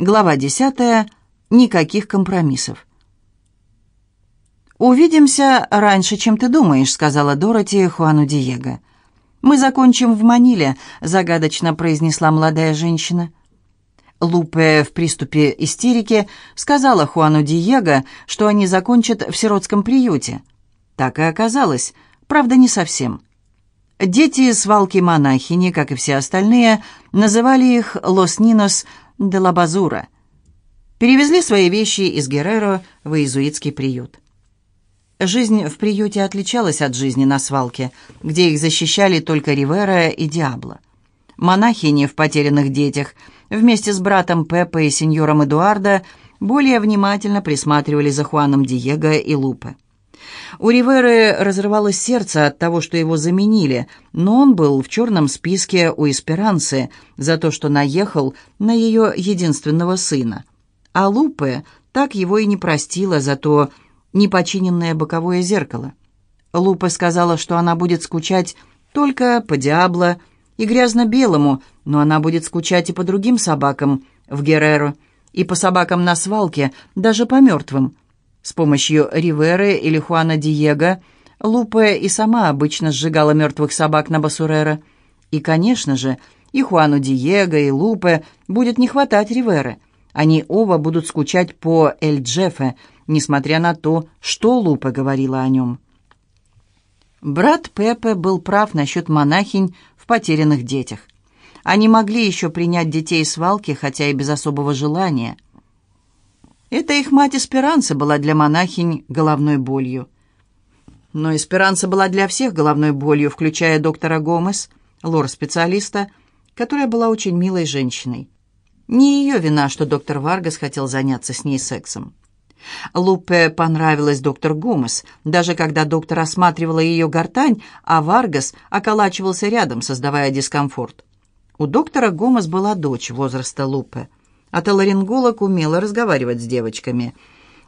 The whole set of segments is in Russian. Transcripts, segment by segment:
Глава 10. Никаких компромиссов. «Увидимся раньше, чем ты думаешь», — сказала Дороти Хуану Диего. «Мы закончим в Маниле», — загадочно произнесла молодая женщина. Лупе в приступе истерики сказала Хуану Диего, что они закончат в сиротском приюте. Так и оказалось, правда, не совсем. Дети свалки монахини, как и все остальные, называли их «Лос Нинос де ла Базура. Перевезли свои вещи из Герреро в иезуитский приют. Жизнь в приюте отличалась от жизни на свалке, где их защищали только Ривера и Диабло. Монахини в «Потерянных детях» вместе с братом Пеппо и сеньором Эдуардо более внимательно присматривали за Хуаном Диего и Лупе. У Риверы разрывалось сердце от того, что его заменили, но он был в черном списке у Эсперанцы за то, что наехал на ее единственного сына. А Лупе так его и не простила за то непочиненное боковое зеркало. Лупе сказала, что она будет скучать только по Диабло и грязно-белому, но она будет скучать и по другим собакам в Герреро, и по собакам на свалке, даже по мертвым – с помощью Риверы или Хуана Диего Лупе и сама обычно сжигала мертвых собак на Басурера. И, конечно же, и Хуану Диего, и Лупе будет не хватать Риверы. Они оба будут скучать по Эль Джеффе, несмотря на то, что Лупе говорила о нем. Брат Пепе был прав насчет монахинь в потерянных детях. Они могли еще принять детей свалки, хотя и без особого желания – это их мать Эсперанца была для монахинь головной болью. Но Эсперанца была для всех головной болью, включая доктора Гомес, лор-специалиста, которая была очень милой женщиной. Не ее вина, что доктор Варгас хотел заняться с ней сексом. Лупе понравилась доктор Гомес, даже когда доктор осматривала ее гортань, а Варгас околачивался рядом, создавая дискомфорт. У доктора Гомес была дочь возраста Лупе – Отоларинголог умела разговаривать с девочками.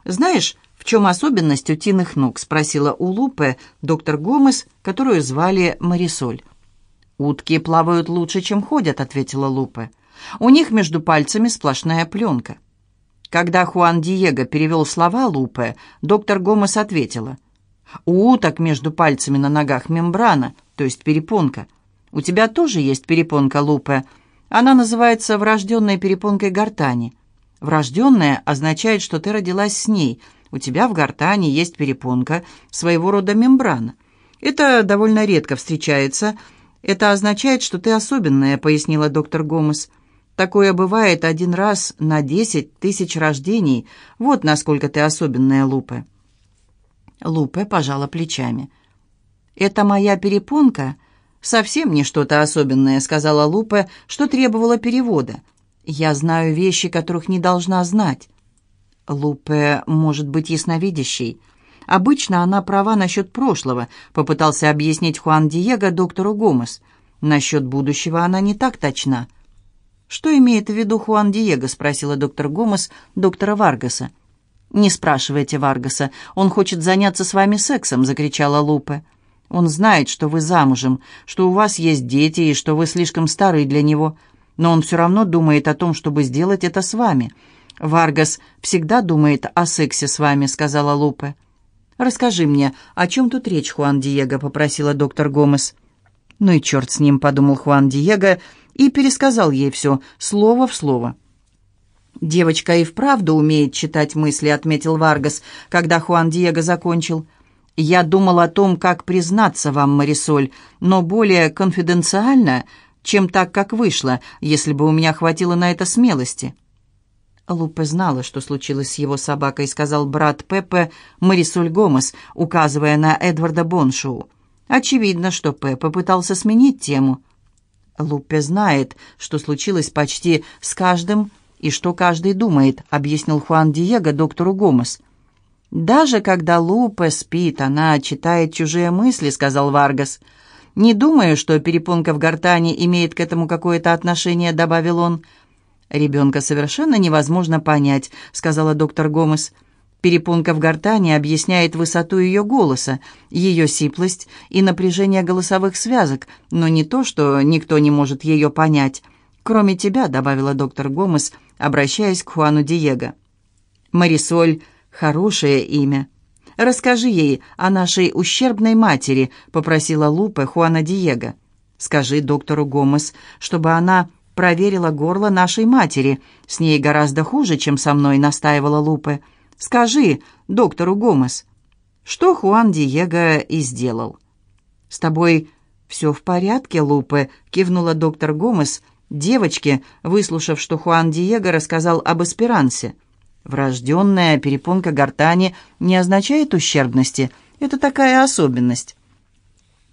«Знаешь, в чем особенность утиных ног?» — спросила у Лупе доктор Гомес, которую звали Марисоль. «Утки плавают лучше, чем ходят», — ответила Лупе. «У них между пальцами сплошная пленка». Когда Хуан Диего перевел слова Лупе, доктор Гомес ответила. «У уток между пальцами на ногах мембрана, то есть перепонка. У тебя тоже есть перепонка, Лупе?» Она называется врожденной перепонкой гортани. Врожденная означает, что ты родилась с ней. У тебя в гортани есть перепонка, своего рода мембрана. Это довольно редко встречается. Это означает, что ты особенная, пояснила доктор Гомес. Такое бывает один раз на десять тысяч рождений. Вот насколько ты особенная, Лупе. Лупе пожала плечами. «Это моя перепонка?» «Совсем не что-то особенное», — сказала Лупе, что требовало перевода. «Я знаю вещи, которых не должна знать». Лупе может быть ясновидящей. Обычно она права насчет прошлого, попытался объяснить Хуан Диего доктору Гомес. Насчет будущего она не так точна. «Что имеет в виду Хуан Диего?» — спросила доктор Гомес доктора Варгаса. «Не спрашивайте Варгаса, он хочет заняться с вами сексом», — закричала Лупе. «Лупе». Он знает, что вы замужем, что у вас есть дети и что вы слишком стары для него, но он все равно думает о том, чтобы сделать это с вами. Варгас всегда думает о сексе с вами», — сказала Лупе. «Расскажи мне, о чем тут речь, Хуан Диего?» — попросила доктор Гомес. «Ну и черт с ним», — подумал Хуан Диего и пересказал ей все, слово в слово. «Девочка и вправду умеет читать мысли», — отметил Варгас, когда Хуан Диего закончил. Я думал о том, как признаться вам, Марисоль, но более конфиденциально, чем так, как вышло, если бы у меня хватило на это смелости». Лупе знала, что случилось с его собакой, сказал брат Пеппе Марисоль Гомес, указывая на Эдварда Боншоу. Очевидно, что Пеппе пытался сменить тему. Лупе знает, что случилось почти с каждым и что каждый думает, объяснил Хуан Диего доктору Гомес. «Даже когда Лупа спит, она читает чужие мысли», — сказал Варгас. «Не думаю, что перепонка в гортани имеет к этому какое-то отношение», — добавил он. «Ребенка совершенно невозможно понять», — сказала доктор Гомес. «Перепонка в гортани объясняет высоту ее голоса, ее сиплость и напряжение голосовых связок, но не то, что никто не может ее понять. Кроме тебя», — добавила доктор Гомес, обращаясь к Хуану Диего. «Марисоль — хорошее имя. Расскажи ей о нашей ущербной матери», — попросила Лупе Хуана Диего. «Скажи доктору Гомес, чтобы она проверила горло нашей матери. С ней гораздо хуже, чем со мной», — настаивала Лупе. «Скажи доктору Гомес». Что Хуан Диего и сделал. «С тобой все в порядке, Лупе?» — кивнула доктор Гомес, девочке, выслушав, что Хуан Диего рассказал об эсперансе. Врожденная перепонка гортани не означает ущербности. Это такая особенность.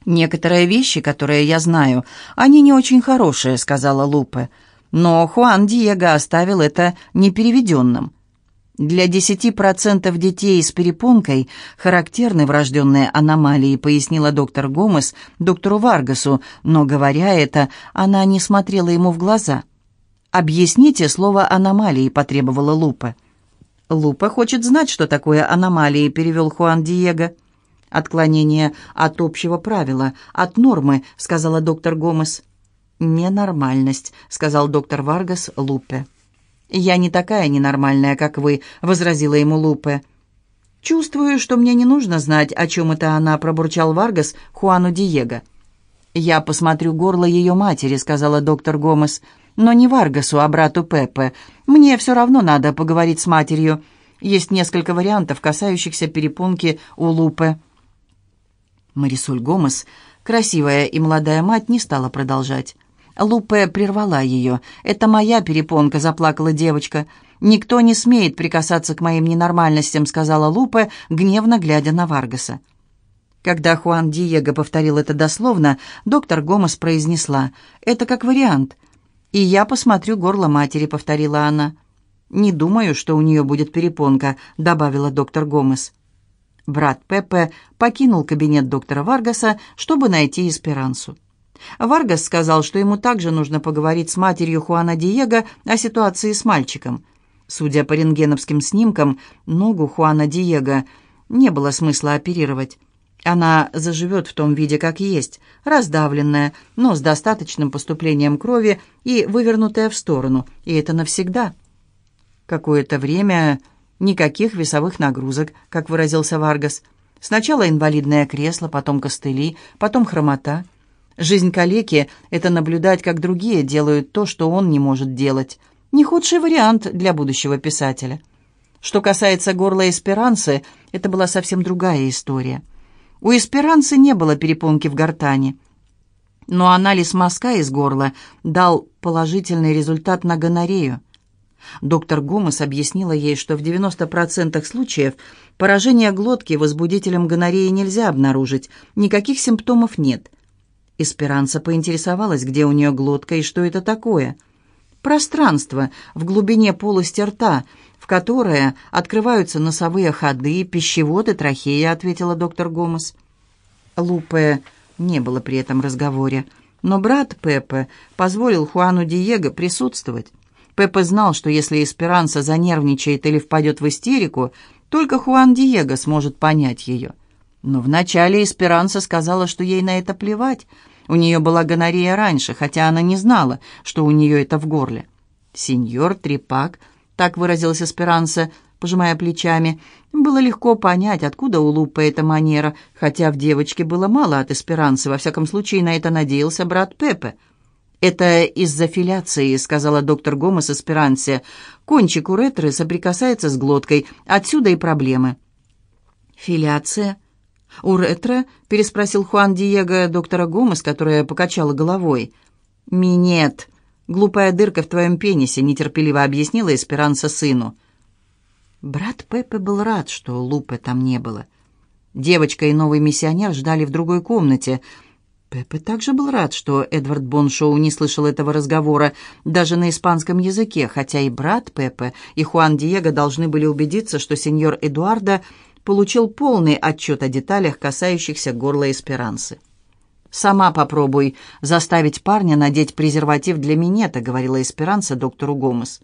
«Некоторые вещи, которые я знаю, они не очень хорошие», — сказала Лупе. «Но Хуан Диего оставил это непереведенным. Для 10% детей с перепонкой характерны врожденные аномалии, пояснила доктор Гомес доктору Варгасу, но, говоря это, она не смотрела ему в глаза. «Объясните слово «аномалии», — потребовала Лупа. «Лупа хочет знать, что такое аномалии», — перевел Хуан Диего. «Отклонение от общего правила, от нормы», — сказала доктор Гомес. «Ненормальность», — сказал доктор Варгас Лупе. «Я не такая ненормальная, как вы», — возразила ему Лупе. «Чувствую, что мне не нужно знать, о чем это она», — пробурчал Варгас Хуану Диего. «Я посмотрю горло ее матери», — сказала доктор Гомес. «Но не Варгасу, а брату Пепе. Мне все равно надо поговорить с матерью. Есть несколько вариантов, касающихся перепонки у Лупе». Марисоль Гомес, красивая и молодая мать, не стала продолжать. Лупе прервала ее. «Это моя перепонка», — заплакала девочка. «Никто не смеет прикасаться к моим ненормальностям», — сказала Лупе, гневно глядя на Варгаса. Когда Хуан Диего повторил это дословно, доктор Гомес произнесла «Это как вариант». «И я посмотрю горло матери», — повторила она. «Не думаю, что у нее будет перепонка», — добавила доктор Гомес. Брат Пепе покинул кабинет доктора Варгаса, чтобы найти Эсперансу. Варгас сказал, что ему также нужно поговорить с матерью Хуана Диего о ситуации с мальчиком. Судя по рентгеновским снимкам, ногу Хуана Диего не было смысла оперировать. Она заживет в том виде, как есть, раздавленная, но с достаточным поступлением крови и вывернутая в сторону, и это навсегда. Какое-то время никаких весовых нагрузок, как выразился Варгас. Сначала инвалидное кресло, потом костыли, потом хромота — Жизнь калеки — это наблюдать, как другие делают то, что он не может делать. Не худший вариант для будущего писателя. Что касается горла Эсперанцы, это была совсем другая история. У Эсперанцы не было перепонки в гортани. Но анализ мазка из горла дал положительный результат на гонорею. Доктор Гомес объяснила ей, что в 90% случаев поражение глотки возбудителем гонореи нельзя обнаружить, никаких симптомов нет – Эсперанца поинтересовалась, где у нее глотка и что это такое. «Пространство в глубине полости рта, которое открываются носовые ходы, пищевод и трахея», — ответила доктор Гомес. Лупе не было при этом разговоре, но брат Пепе позволил Хуану Диего присутствовать. Пепе знал, что если Эсперанца занервничает или впадет в истерику, только Хуан Диего сможет понять ее. Но вначале Эсперанца сказала, что ей на это плевать. У нее была гонорея раньше, хотя она не знала, что у нее это в горле. «Сеньор Трепак», — так выразился Эсперанца, пожимая плечами, было легко понять, откуда у Лупы эта манера, хотя в девочке было мало от Эсперанцы, во всяком случае на это надеялся брат Пепе. «Это из-за филяции», — сказала доктор Гомес Эсперансе. «Кончик уретры соприкасается с глоткой, отсюда и проблемы». «Филяция?» «Уретра?» — переспросил Хуан Диего доктора Гомес, которая покачала головой. «Минет. Глупая дырка в твоем пенисе», — нетерпеливо объяснила Эсперанса сыну. Брат Пеппе был рад, что Лупе там не было. Девочка и новый миссионер ждали в другой комнате. Пеппе также был рад, что Эдвард Боншоу не слышал этого разговора даже на испанском языке, хотя и брат Пеппе, и Хуан Диего должны были убедиться, что сеньор Эдуардо получил полный отчет о деталях, касающихся горла Эсперанцы. «Сама попробуй заставить парня надеть презерватив для минета», — говорила Эсперанца доктору Гомес.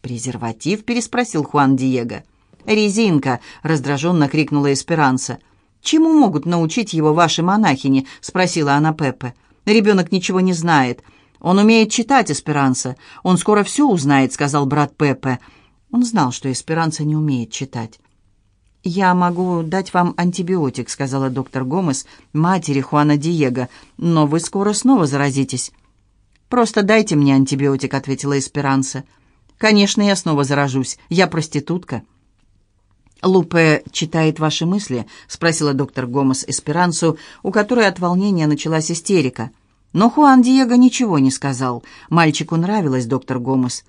«Презерватив?» — переспросил Хуан Диего. «Резинка!» — раздраженно крикнула Эсперанца. «Чему могут научить его ваши монахини?» — спросила она Пеппе. «Ребенок ничего не знает. «Он умеет читать, Эсперанса. Он скоро все узнает», — сказал брат Пеппе. Он знал, что Эсперанса не умеет читать. «Я могу дать вам антибиотик», — сказала доктор Гомес, матери Хуана Диего, «но вы скоро снова заразитесь». «Просто дайте мне антибиотик», — ответила Эсперанса. «Конечно, я снова заражусь. Я проститутка». «Лупе читает ваши мысли?» — спросила доктор Гомес Эсперансу, у которой от волнения началась истерика. Но Хуан Диего ничего не сказал. Мальчику нравилась доктор Гомес.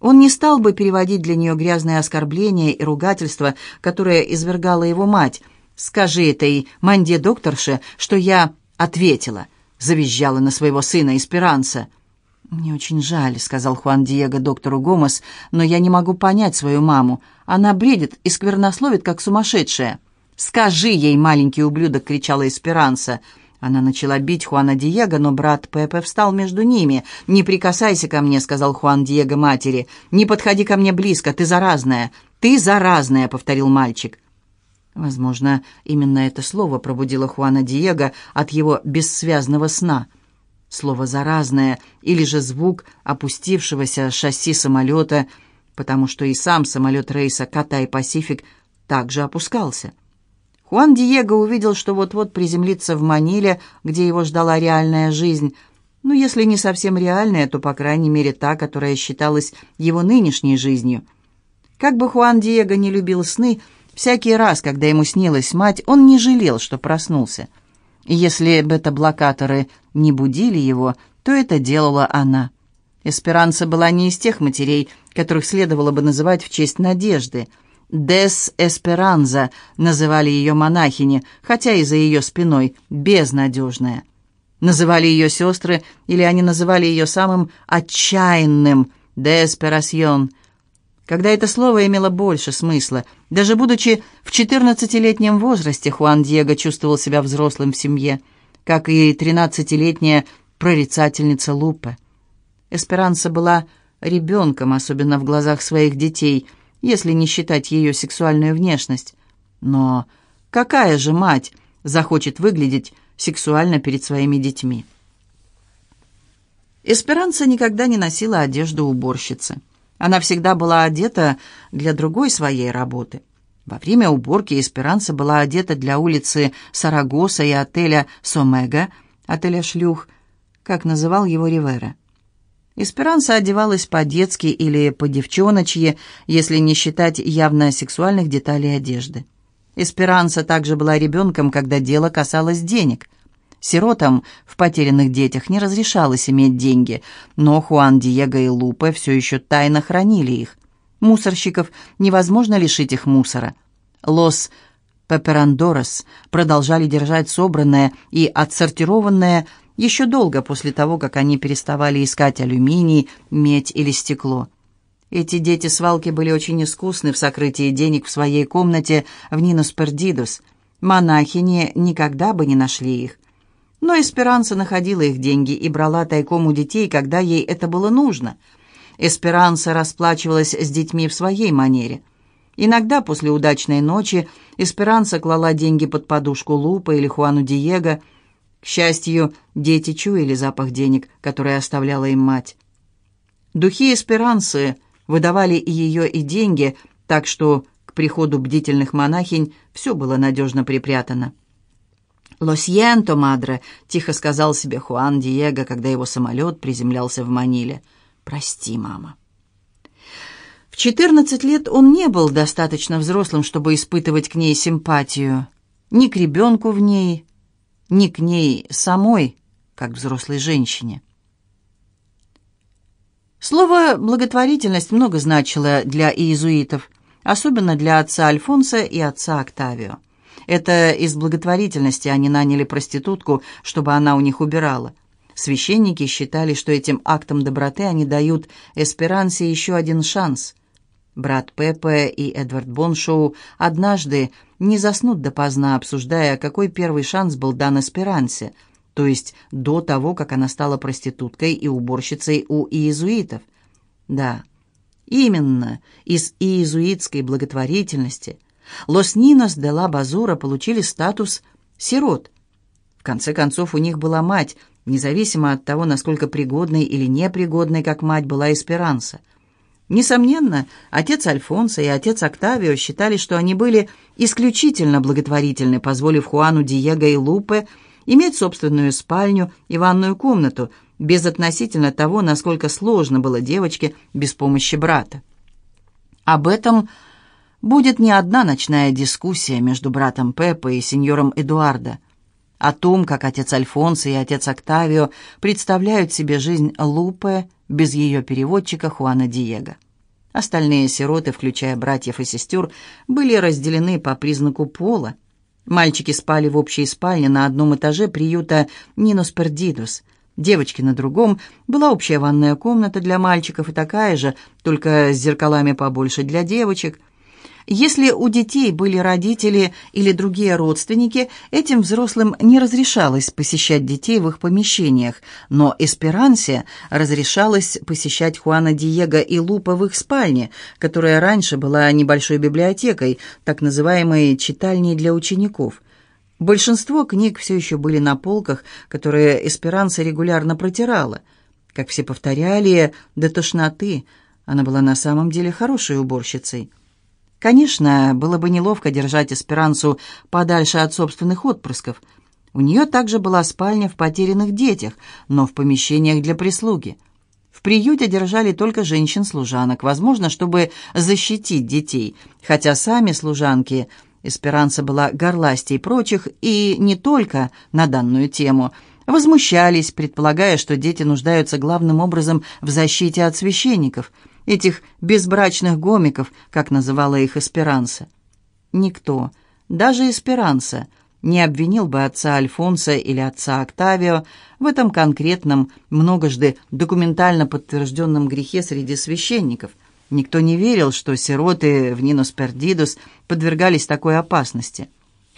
Он не стал бы переводить для нее грязные оскорбления и ругательства, которые извергала его мать. «Скажи этой манде докторше, что я ответила», — завизжала на своего сына Эсперанса. «Мне очень жаль», — сказал Хуан Диего доктору Гомес, «но я не могу понять свою маму. Она бредит и сквернословит, как сумасшедшая». «Скажи ей, маленький ублюдок!» — кричала Эсперанса. Она начала бить Хуана Диего, но брат Пепе встал между ними. «Не прикасайся ко мне», — сказал Хуан Диего матери. «Не подходи ко мне близко, ты заразная». «Ты заразная», — повторил мальчик. Возможно, именно это слово пробудило Хуана Диего от его бессвязного сна. Слово «заразное» или же звук опустившегося шасси самолета, потому что и сам самолет рейса «Катай-Пасифик» также опускался. Хуан Диего увидел, что вот-вот приземлится в Маниле, где его ждала реальная жизнь. Ну, если не совсем реальная, то, по крайней мере, та, которая считалась его нынешней жизнью. Как бы Хуан Диего не любил сны, всякий раз, когда ему снилась мать, он не жалел, что проснулся. И если бета-блокаторы не будили его, то это делала она. Эсперанца была не из тех матерей, которых следовало бы называть в честь надежды – «Дес Эсперанза» называли ее монахини, хотя и за ее спиной безнадежная. Называли ее сестры, или они называли ее самым отчаянным «Деспирасьон», когда это слово имело больше смысла. Даже будучи в 14-летнем возрасте, Хуан Диего чувствовал себя взрослым в семье, как и 13-летняя прорицательница Лупе. Эсперанса была ребенком, особенно в глазах своих детей – если не считать ее сексуальную внешность. Но какая же мать захочет выглядеть сексуально перед своими детьми? Эсперанца никогда не носила одежду уборщицы. Она всегда была одета для другой своей работы. Во время уборки Эсперанца была одета для улицы Сарагоса и отеля Сомега, отеля «Шлюх», как называл его Ривера. Эсперанса одевалась по-детски или по-девчоночье, если не считать явно сексуальных деталей одежды. Эсперанса также была ребенком, когда дело касалось денег. Сиротам в потерянных детях не разрешалось иметь деньги, но Хуан Диего и Лупе все еще тайно хранили их. Мусорщиков невозможно лишить их мусора. Лос Пеперандорос продолжали держать собранное и отсортированное еще долго после того, как они переставали искать алюминий, медь или стекло. Эти дети-свалки были очень искусны в сокрытии денег в своей комнате в Нинос Пердидос. Монахини никогда бы не нашли их. Но Эсперанса находила их деньги и брала тайком у детей, когда ей это было нужно. Эсперанса расплачивалась с детьми в своей манере. Иногда после удачной ночи Эсперанса клала деньги под подушку Лупа или Хуану Диего – к счастью, дети чуяли запах денег, который оставляла им мать. Духи Эсперансы выдавали и ее, и деньги, так что к приходу бдительных монахинь все было надежно припрятано. «Lo siento, мадре», — тихо сказал себе Хуан Диего, когда его самолет приземлялся в Маниле. «Прости, мама». В четырнадцать лет он не был достаточно взрослым, чтобы испытывать к ней симпатию. Ни к ребенку в ней, ни к ней самой, как взрослой женщине. Слово «благотворительность» много значило для иезуитов, особенно для отца Альфонса и отца Октавио. Это из благотворительности они наняли проститутку, чтобы она у них убирала. Священники считали, что этим актом доброты они дают Эсперансе еще один шанс. Брат Пепе и Эдвард Боншоу однажды не заснут допоздна, обсуждая, какой первый шанс был дан Эсперансе, то есть до того, как она стала проституткой и уборщицей у иезуитов. Да, именно из иезуитской благотворительности Лос Нинос де ла Базура получили статус сирот. В конце концов, у них была мать, независимо от того, насколько пригодной или непригодной, как мать, была Эсперанса. Несомненно, отец Альфонсо и отец Октавио считали, что они были исключительно благотворительны, позволив Хуану Диего и Лупе иметь собственную спальню и ванную комнату, безотносительно того, насколько сложно было девочке без помощи брата. Об этом будет не одна ночная дискуссия между братом Пеппо и сеньором Эдуардо о том, как отец Альфонсо и отец Октавио представляют себе жизнь Лупе без ее переводчика Хуана Диего. Остальные сироты, включая братьев и сестер, были разделены по признаку пола. Мальчики спали в общей спальне на одном этаже приюта «Нинос Пердидус», девочки на другом, была общая ванная комната для мальчиков и такая же, только с зеркалами побольше для девочек – если у детей были родители или другие родственники, этим взрослым не разрешалось посещать детей в их помещениях, но Эсперансе разрешалось посещать Хуана Диего и Лупа в их спальне, которая раньше была небольшой библиотекой, так называемой «читальней для учеников». Большинство книг все еще были на полках, которые Эсперанса регулярно протирала. Как все повторяли, до тошноты. Она была на самом деле хорошей уборщицей. Конечно, было бы неловко держать Эсперансу подальше от собственных отпрысков. У нее также была спальня в потерянных детях, но в помещениях для прислуги. В приюте держали только женщин-служанок, возможно, чтобы защитить детей, хотя сами служанки, Эсперанса была горластей прочих, и не только на данную тему, возмущались, предполагая, что дети нуждаются главным образом в защите от священников – этих безбрачных гомиков, как называла их Эсперанса. Никто, даже Эсперанса, не обвинил бы отца Альфонса или отца Октавио в этом конкретном, многожды документально подтвержденном грехе среди священников. Никто не верил, что сироты в Нинос Пердидус подвергались такой опасности.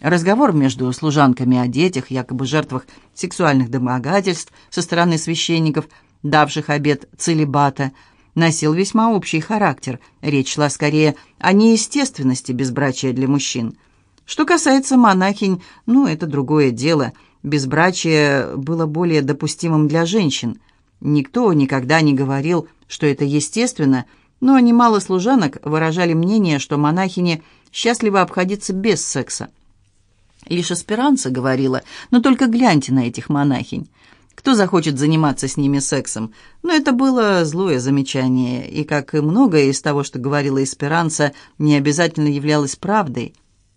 Разговор между служанками о детях, якобы жертвах сексуальных домогательств со стороны священников, давших обет целебата – носил весьма общий характер. Речь шла скорее о неестественности безбрачия для мужчин. Что касается монахинь, ну, это другое дело. Безбрачие было более допустимым для женщин. Никто никогда не говорил, что это естественно, но немало служанок выражали мнение, что монахини счастливо обходиться без секса. Лишь Эсперанца говорила, но только гляньте на этих монахинь. Кто захочет заниматься с ними сексом? Но это было злое замечание, и, как и многое из того, что говорила Эсперанца, не обязательно являлось правдой.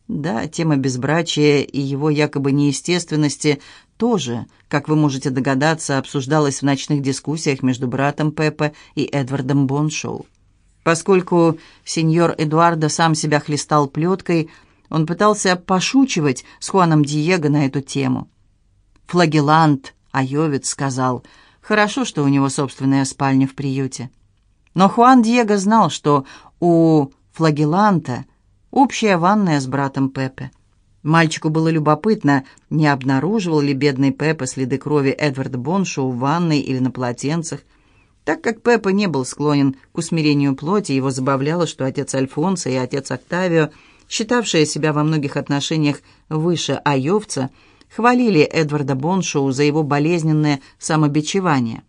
Да, тема безбрачия и его якобы неестественности тоже, как вы можете догадаться, обсуждалась в ночных дискуссиях между братом Пеппа и Эдвардом Боншоу. Поскольку сеньор Эдуардо сам себя хлестал плеткой, он пытался пошучивать с Хуаном Диего на эту тему. Флагелант Айовец сказал, хорошо, что у него собственная спальня в приюте. Но Хуан Диего знал, что у флагеланта общая ванная с братом Пепе. Мальчику было любопытно, не обнаруживал ли бедный Пепе следы крови Эдварда Боншоу в ванной или на полотенцах. Так как Пеппа не был склонен к усмирению плоти, его забавляло, что отец Альфонсо и отец Октавио, считавшие себя во многих отношениях выше Айовца, хвалили Эдварда Боншоу за его болезненное самобичевание.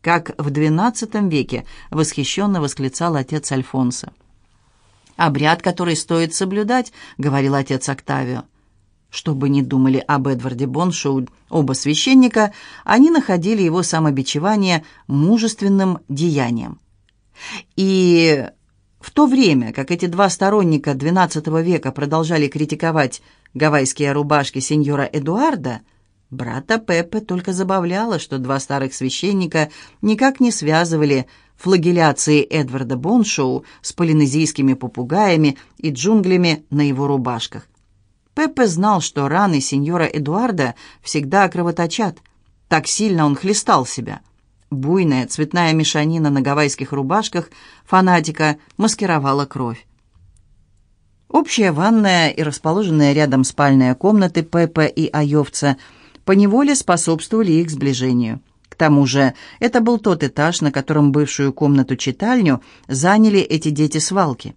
Как в XII веке восхищенно восклицал отец Альфонсо. «Обряд, который стоит соблюдать», — говорил отец Октавио. Что бы ни думали об Эдварде Боншоу оба священника, они находили его самобичевание мужественным деянием. И в то время, как эти два сторонника XII века продолжали критиковать гавайские рубашки сеньора Эдуарда, брата Пеппе только забавляло, что два старых священника никак не связывали флагеляции Эдварда Боншоу с полинезийскими попугаями и джунглями на его рубашках. Пеппе знал, что раны сеньора Эдуарда всегда кровоточат. Так сильно он хлестал себя. Буйная цветная мешанина на гавайских рубашках фанатика маскировала кровь. Общая ванная и расположенная рядом спальная комнаты Пеппа и Айовца поневоле способствовали их сближению. К тому же это был тот этаж, на котором бывшую комнату-читальню заняли эти дети-свалки.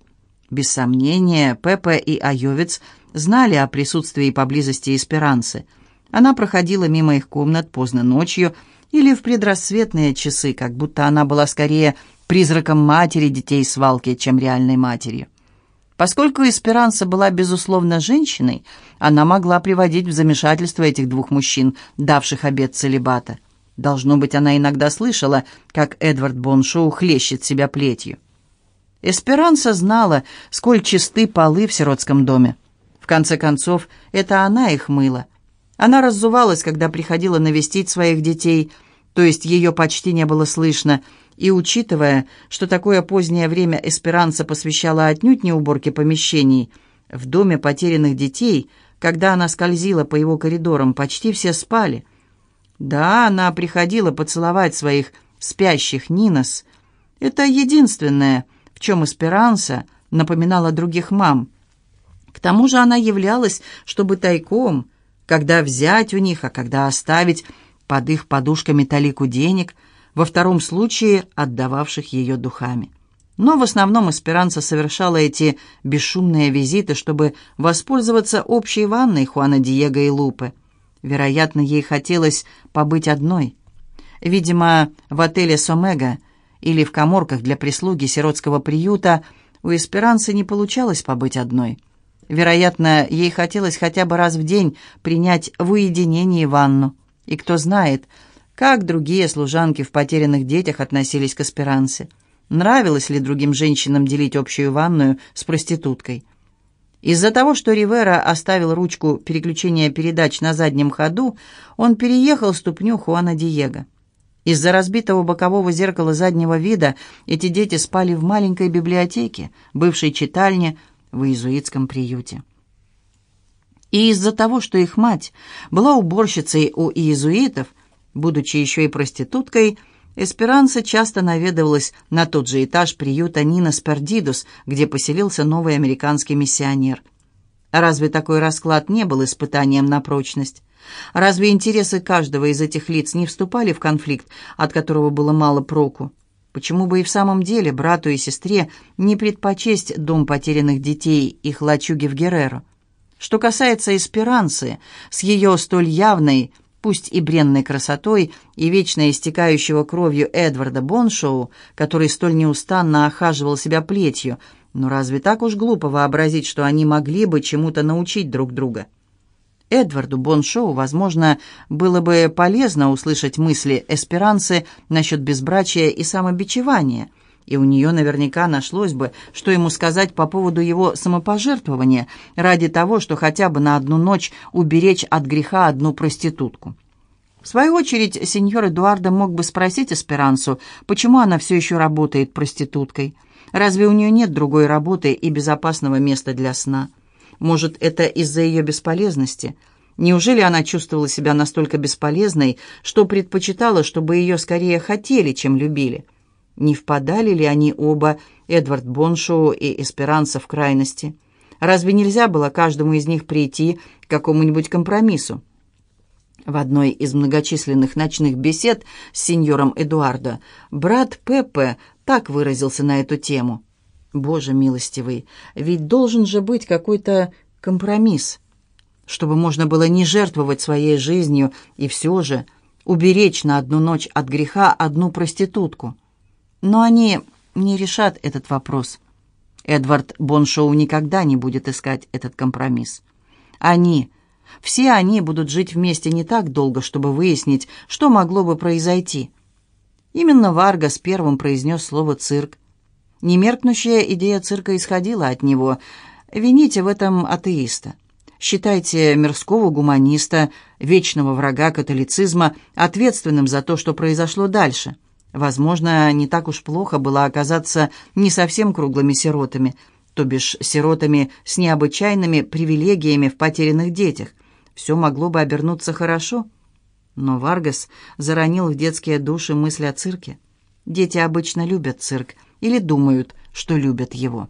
Без сомнения, Пеппа и Айовец знали о присутствии поблизости Эсперанцы. Она проходила мимо их комнат поздно ночью, или в предрассветные часы, как будто она была скорее призраком матери детей свалки, чем реальной матерью. Поскольку Эсперанса была, безусловно, женщиной, она могла приводить в замешательство этих двух мужчин, давших обет целебата. Должно быть, она иногда слышала, как Эдвард Боншоу хлещет себя плетью. Эсперанса знала, сколь чисты полы в сиротском доме. В конце концов, это она их мыла. Она раззувалась, когда приходила навестить своих детей – то есть ее почти не было слышно, и, учитывая, что такое позднее время Эсперанца посвящала отнюдь не уборке помещений, в доме потерянных детей, когда она скользила по его коридорам, почти все спали. Да, она приходила поцеловать своих спящих Нинос. Это единственное, в чем Эсперанца напоминала других мам. К тому же она являлась, чтобы тайком, когда взять у них, а когда оставить, под их подушками талику денег, во втором случае отдававших ее духами. Но в основном Эсперанца совершала эти бесшумные визиты, чтобы воспользоваться общей ванной Хуана Диего и Лупы. Вероятно, ей хотелось побыть одной. Видимо, в отеле «Сомега» или в коморках для прислуги сиротского приюта у Эсперанцы не получалось побыть одной. Вероятно, ей хотелось хотя бы раз в день принять в уединении ванну. И кто знает, как другие служанки в потерянных детях относились к аспирансе. Нравилось ли другим женщинам делить общую ванную с проституткой? Из-за того, что Ривера оставил ручку переключения передач на заднем ходу, он переехал ступню Хуана Диего. Из-за разбитого бокового зеркала заднего вида эти дети спали в маленькой библиотеке, бывшей читальне в иезуитском приюте. И из-за того, что их мать была уборщицей у иезуитов, будучи еще и проституткой, Эсперанса часто наведывалась на тот же этаж приюта Нина Спердидус, где поселился новый американский миссионер. Разве такой расклад не был испытанием на прочность? Разве интересы каждого из этих лиц не вступали в конфликт, от которого было мало проку? Почему бы и в самом деле брату и сестре не предпочесть дом потерянных детей, их лачуги в Герреро? Что касается Эсперанцы, с ее столь явной, пусть и бренной красотой, и вечно истекающего кровью Эдварда Боншоу, который столь неустанно охаживал себя плетью, ну разве так уж глупо вообразить, что они могли бы чему-то научить друг друга? Эдварду Боншоу, возможно, было бы полезно услышать мысли Эсперанцы насчет безбрачия и самобичевания – и у нее наверняка нашлось бы, что ему сказать по поводу его самопожертвования ради того, что хотя бы на одну ночь уберечь от греха одну проститутку. В свою очередь, сеньор Эдуардо мог бы спросить Эсперансу, почему она все еще работает проституткой. Разве у нее нет другой работы и безопасного места для сна? Может, это из-за ее бесполезности? Неужели она чувствовала себя настолько бесполезной, что предпочитала, чтобы ее скорее хотели, чем любили? Не впадали ли они оба, Эдвард Боншоу и Эсперанса, в крайности? Разве нельзя было каждому из них прийти к какому-нибудь компромиссу? В одной из многочисленных ночных бесед с сеньором Эдуардо брат Пеппе так выразился на эту тему. «Боже милостивый, ведь должен же быть какой-то компромисс, чтобы можно было не жертвовать своей жизнью и все же уберечь на одну ночь от греха одну проститутку». Но они не решат этот вопрос. Эдвард Боншоу никогда не будет искать этот компромисс. Они, все они будут жить вместе не так долго, чтобы выяснить, что могло бы произойти. Именно Варгас первым произнес слово «цирк». Немеркнущая идея цирка исходила от него. Вините в этом атеиста. Считайте мирского гуманиста, вечного врага католицизма, ответственным за то, что произошло дальше – Возможно, не так уж плохо было оказаться не совсем круглыми сиротами, то бишь сиротами с необычайными привилегиями в потерянных детях. Все могло бы обернуться хорошо. Но Варгас заронил в детские души мысль о цирке. Дети обычно любят цирк или думают, что любят его.